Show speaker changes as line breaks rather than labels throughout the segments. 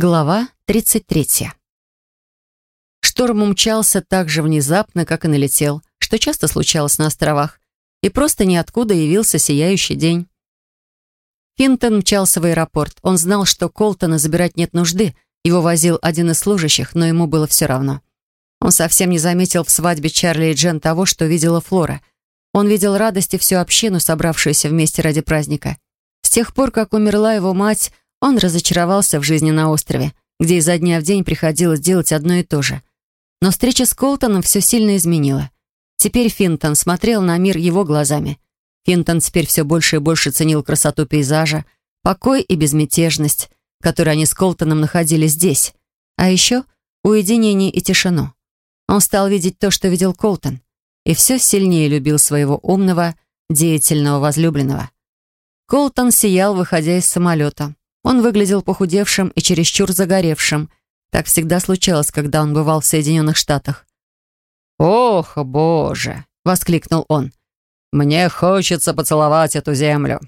Глава 33. Шторм умчался так же внезапно, как и налетел, что часто случалось на островах, и просто ниоткуда явился сияющий день. Финтон мчался в аэропорт. Он знал, что Колтона забирать нет нужды, его возил один из служащих, но ему было все равно. Он совсем не заметил в свадьбе Чарли и Джен того, что видела Флора. Он видел радости всю общину, собравшуюся вместе ради праздника. С тех пор, как умерла его мать, он разочаровался в жизни на острове, где изо дня в день приходилось делать одно и то же. Но встреча с Колтоном все сильно изменила. Теперь Финтон смотрел на мир его глазами. Финтон теперь все больше и больше ценил красоту пейзажа, покой и безмятежность, которые они с Колтоном находили здесь, а еще уединение и тишину. Он стал видеть то, что видел Колтон, и все сильнее любил своего умного, деятельного возлюбленного. Колтон сиял, выходя из самолета. Он выглядел похудевшим и чересчур загоревшим. Так всегда случалось, когда он бывал в Соединенных Штатах.
«Ох, боже!» — воскликнул он. «Мне хочется поцеловать эту землю.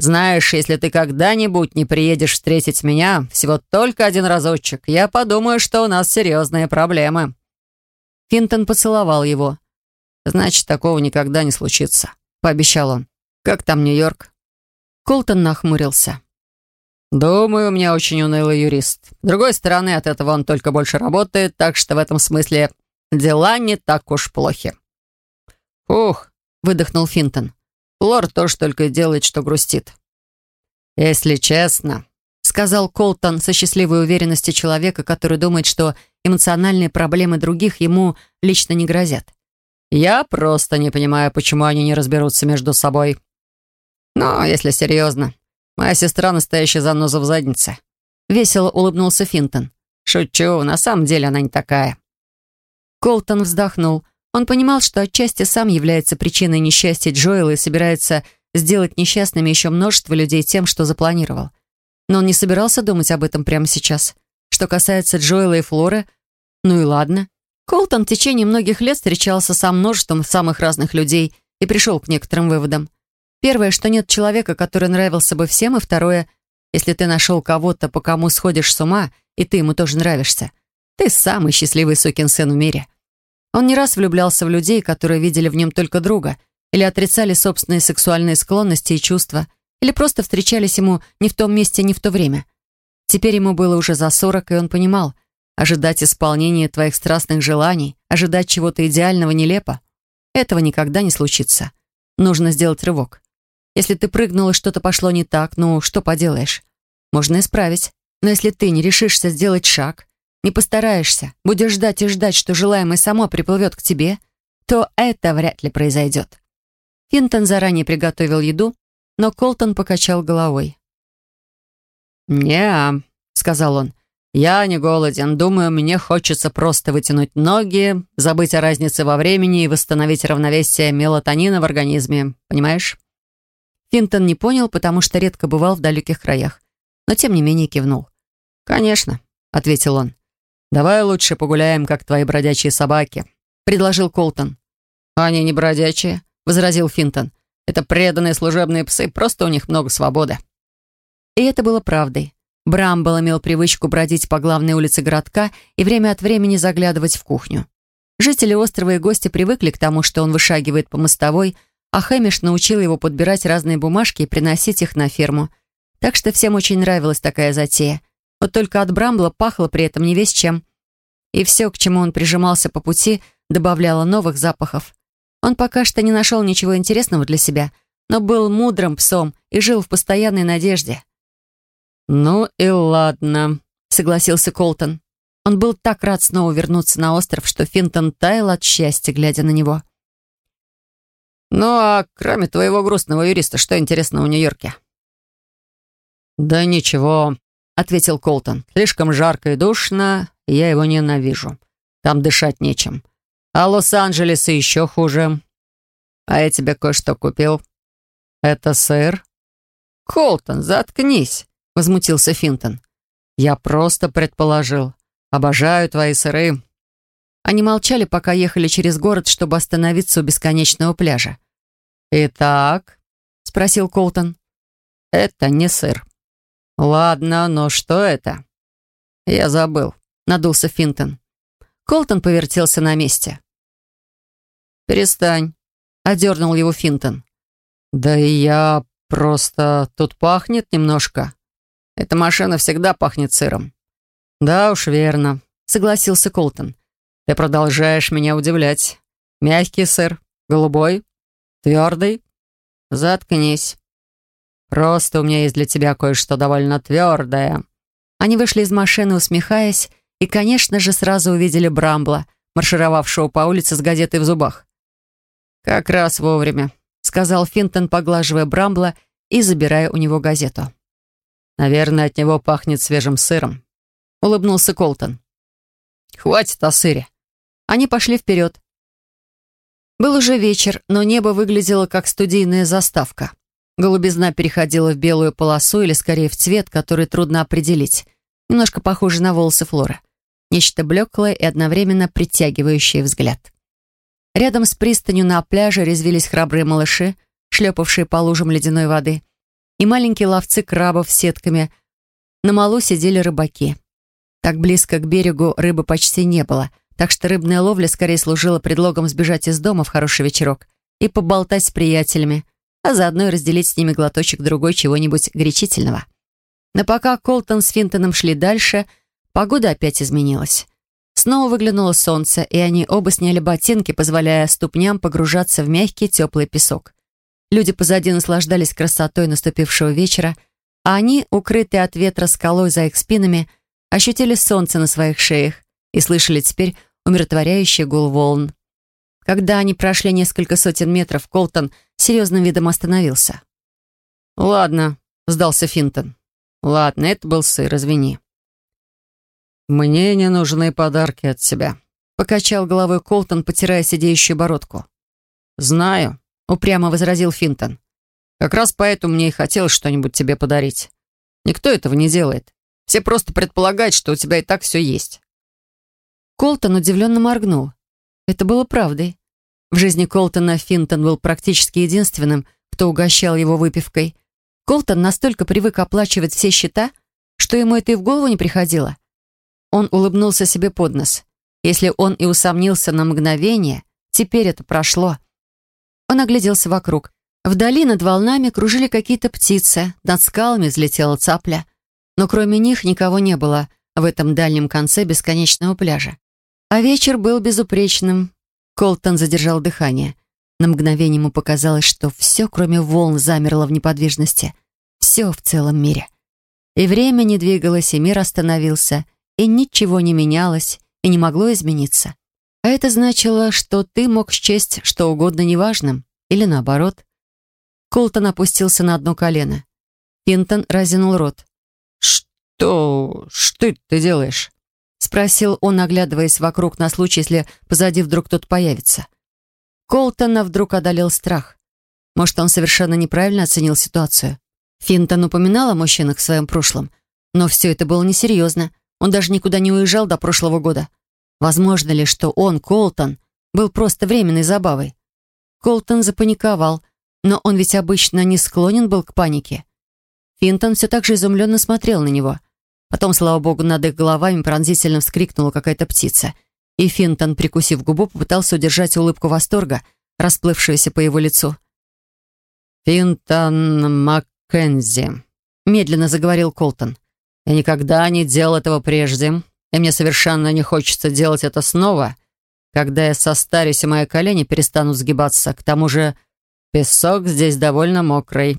Знаешь, если ты когда-нибудь не приедешь встретить меня, всего только один разочек, я подумаю, что у нас серьезные проблемы».
Финтон поцеловал его.
«Значит, такого никогда не случится», — пообещал он. «Как там Нью-Йорк?»
Колтон нахмурился.
«Думаю, у меня очень унылый юрист. С другой стороны, от этого он только больше работает, так что в этом смысле дела не так уж плохи».
«Ух», — выдохнул Финтон.
«Лор тоже только делает, что грустит». «Если честно», — сказал Колтон со счастливой уверенностью человека, который думает, что эмоциональные проблемы других ему лично не грозят. «Я просто не понимаю, почему они не разберутся между собой. Но, если серьезно, Моя сестра настоящая заноза в заднице».
Весело улыбнулся Финтон.
«Шучу, на самом деле она не такая».
Колтон вздохнул. Он понимал, что отчасти сам является причиной несчастья Джоэла и собирается сделать несчастными еще множество людей тем, что запланировал. Но он не собирался думать об этом прямо сейчас. Что касается Джоэла и Флоры, ну и ладно. Колтон в течение многих лет встречался со множеством самых разных людей и пришел к некоторым выводам. Первое, что нет человека, который нравился бы всем, и второе, если ты нашел кого-то, по кому сходишь с ума, и ты ему тоже нравишься, ты самый счастливый сукин сын в мире. Он не раз влюблялся в людей, которые видели в нем только друга, или отрицали собственные сексуальные склонности и чувства, или просто встречались ему не в том месте, не в то время. Теперь ему было уже за сорок, и он понимал, ожидать исполнения твоих страстных желаний, ожидать чего-то идеального нелепо. Этого никогда не случится. Нужно сделать рывок. Если ты прыгнула, что-то пошло не так, ну, что поделаешь? Можно исправить. Но если ты не решишься сделать шаг, не постараешься, будешь ждать и ждать, что желаемое само приплывет к тебе, то это вряд ли произойдет. Финтон заранее приготовил еду, но Колтон покачал головой.
«Не-а», сказал он. «Я не голоден. Думаю, мне хочется просто вытянуть ноги, забыть о разнице во времени и восстановить равновесие мелатонина в организме. Понимаешь?»
Финтон не понял, потому что редко бывал в далеких краях, но тем не менее кивнул.
«Конечно», — ответил он. «Давай лучше погуляем, как твои бродячие собаки», — предложил Колтон.
«Они не бродячие», — возразил Финтон. «Это преданные служебные псы, просто у них много свободы». И это было правдой. Брамбл имел привычку бродить по главной улице городка и время от времени заглядывать в кухню. Жители острова и гости привыкли к тому, что он вышагивает по мостовой, а Хэмиш научил его подбирать разные бумажки и приносить их на ферму. Так что всем очень нравилась такая затея. Вот только от Брамбла пахло при этом не весь чем. И все, к чему он прижимался по пути, добавляло новых запахов. Он пока что не нашел ничего интересного для себя, но был мудрым псом и жил в постоянной надежде.
«Ну и ладно», — согласился Колтон.
Он был так рад снова вернуться на остров, что Финтон таял от счастья, глядя на него.
«Ну а кроме твоего грустного юриста, что интересно в Нью-Йорке?» «Да ничего», — ответил Колтон. «Слишком жарко и душно, и я его ненавижу. Там дышать нечем. А Лос-Анджелес еще хуже. А я тебе кое-что купил. Это сыр?» «Колтон, заткнись», — возмутился Финтон. «Я просто предположил. Обожаю твои сыры.
Они молчали, пока ехали через город, чтобы остановиться у бесконечного пляжа.
«Итак?» — спросил Колтон.
«Это не сыр».
«Ладно, но что это?» «Я забыл», — надулся Финтон.
Колтон повертелся на месте.
«Перестань», — одернул его Финтон. «Да и я просто... Тут пахнет немножко. Эта машина всегда пахнет сыром». «Да уж, верно», — согласился Колтон. «Ты продолжаешь меня удивлять. Мягкий сыр, голубой, твердый. Заткнись. Просто у меня есть для тебя кое-что довольно твердое».
Они вышли из машины, усмехаясь, и, конечно же, сразу увидели Брамбла, маршировавшего по улице с газетой в зубах.
«Как раз вовремя», — сказал Финтон, поглаживая Брамбла и забирая у него газету. «Наверное, от него пахнет свежим сыром», — улыбнулся Колтон. «Хватит о сыре».
Они пошли вперед. Был уже вечер, но небо выглядело как студийная заставка. Голубизна переходила в белую полосу или, скорее, в цвет, который трудно определить. Немножко похоже на волосы Флоры. Нечто блеклое и одновременно притягивающее взгляд. Рядом с пристанью на пляже резвились храбрые малыши, шлепавшие по лужам ледяной воды, и маленькие ловцы крабов с сетками. На малу сидели рыбаки. Так близко к берегу рыбы почти не было, так что рыбная ловля скорее служила предлогом сбежать из дома в хороший вечерок и поболтать с приятелями, а заодно и разделить с ними глоточек другой чего-нибудь горячительного. Но пока Колтон с Финтоном шли дальше, погода опять изменилась. Снова выглянуло солнце, и они оба сняли ботинки, позволяя ступням погружаться в мягкий теплый песок. Люди позади наслаждались красотой наступившего вечера, а они, укрытые от ветра скалой за их спинами, ощутили солнце на своих шеях и слышали теперь умиротворяющий гул волн. Когда они прошли несколько сотен метров, Колтон серьезным видом остановился.
«Ладно», — сдался Финтон. «Ладно, это был сыр, извини». «Мне не нужны подарки от себя», — покачал головой Колтон, потирая сидеющую бородку. «Знаю», — упрямо возразил Финтон. «Как раз поэтому мне и хотелось что-нибудь тебе подарить. Никто этого не делает. Все просто предполагают, что у тебя и так все есть».
Колтон удивленно моргнул. Это было правдой. В жизни Колтона Финтон был практически единственным, кто угощал его выпивкой. Колтон настолько привык оплачивать все счета, что ему это и в голову не приходило. Он улыбнулся себе под нос. Если он и усомнился на мгновение, теперь это прошло. Он огляделся вокруг. Вдали над волнами кружили какие-то птицы, над скалами взлетела цапля. Но кроме них никого не было в этом дальнем конце бесконечного пляжа. А вечер был безупречным, Колтон задержал дыхание. На мгновение ему показалось, что все, кроме волн, замерло в неподвижности. Все в целом мире. И время не двигалось, и мир остановился, и ничего не менялось, и не могло измениться. А это значило, что ты мог счесть что угодно неважным, или наоборот. Колтон опустился на одно колено. Пинтон разинул рот.
«Что... что ты делаешь?»
— спросил он, оглядываясь вокруг на случай, если позади вдруг кто-то появится. Колтона вдруг одолел страх. Может, он совершенно неправильно оценил ситуацию. Финтон упоминал о мужчинах в своем прошлом, но все это было несерьезно. Он даже никуда не уезжал до прошлого года. Возможно ли, что он, Колтон, был просто временной забавой? Колтон запаниковал, но он ведь обычно не склонен был к панике. Финтон все так же изумленно смотрел на него — Потом, слава богу, над их головами пронзительно вскрикнула какая-то птица. И Финтон, прикусив губу, попытался удержать улыбку восторга, расплывшуюся по его лицу.
«Финтон Маккензи», — медленно заговорил Колтон. «Я никогда не делал этого прежде, и мне совершенно не хочется делать это снова, когда я состарюсь и мои колени перестанут сгибаться. К тому же песок здесь довольно мокрый».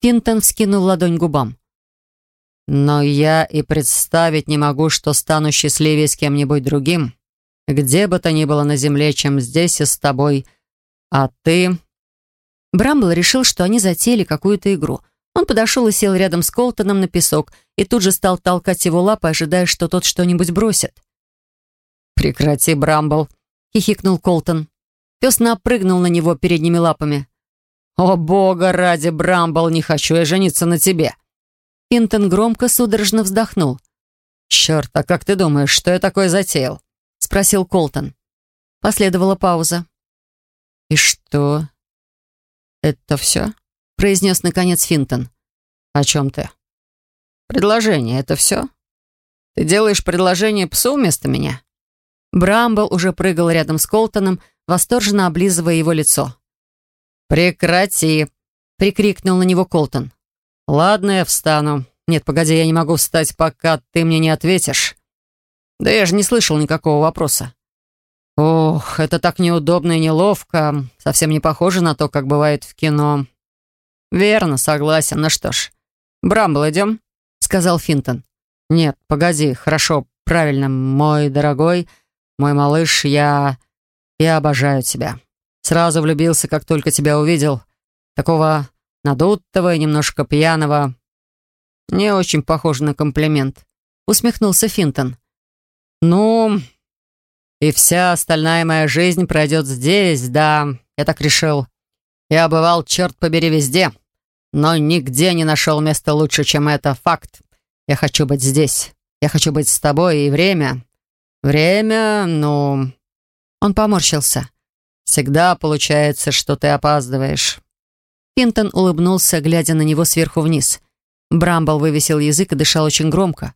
Финтон вскинул ладонь губам.
Но я и представить не могу, что стану счастливее с кем-нибудь другим, где бы то ни было на земле, чем здесь и с тобой. А ты...»
Брамбл решил, что они затеяли какую-то игру. Он подошел и сел рядом с Колтоном на песок и тут же стал толкать его лапы, ожидая, что тот что-нибудь бросит.
«Прекрати, Брамбл!» — хихикнул Колтон. Пес напрыгнул на него передними лапами. «О, бога ради, Брамбл, не хочу я жениться на тебе!»
Пинтон громко, судорожно вздохнул.
«Черт, а как ты думаешь, что я такое затеял?» — спросил Колтон.
Последовала пауза.
«И что? Это все?» — произнес наконец Финтон. «О чем ты?» «Предложение — это все?» Ты делаешь предложение псу вместо меня?»
Брамбл уже прыгал рядом с Колтоном, восторженно облизывая его лицо.
«Прекрати!» — прикрикнул на него Колтон. «Ладно, я встану. Нет, погоди, я не могу встать, пока ты мне не ответишь. Да я же не слышал никакого вопроса». «Ох, это так неудобно и неловко. Совсем не похоже на то, как бывает в кино». «Верно, согласен. Ну что ж, Брамбл, идем?» — сказал Финтон. «Нет, погоди, хорошо, правильно, мой дорогой, мой малыш, я... я обожаю тебя. Сразу влюбился, как только тебя увидел. Такого надутого и немножко пьяного. Не очень похоже на комплимент», — усмехнулся Финтон. «Ну, и вся остальная моя жизнь пройдет здесь, да, я так решил. Я бывал, черт побери, везде, но нигде не нашел места лучше, чем это, факт. Я хочу быть здесь. Я хочу быть с тобой, и время... Время, ну...» Он поморщился. «Всегда получается, что ты опаздываешь».
Пинтон улыбнулся, глядя на него сверху вниз. Брамбл вывесил язык и дышал очень громко.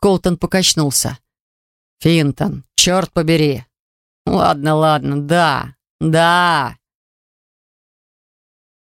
Колтон покачнулся.
«Финтон, черт побери!» «Ладно, ладно, да, да!»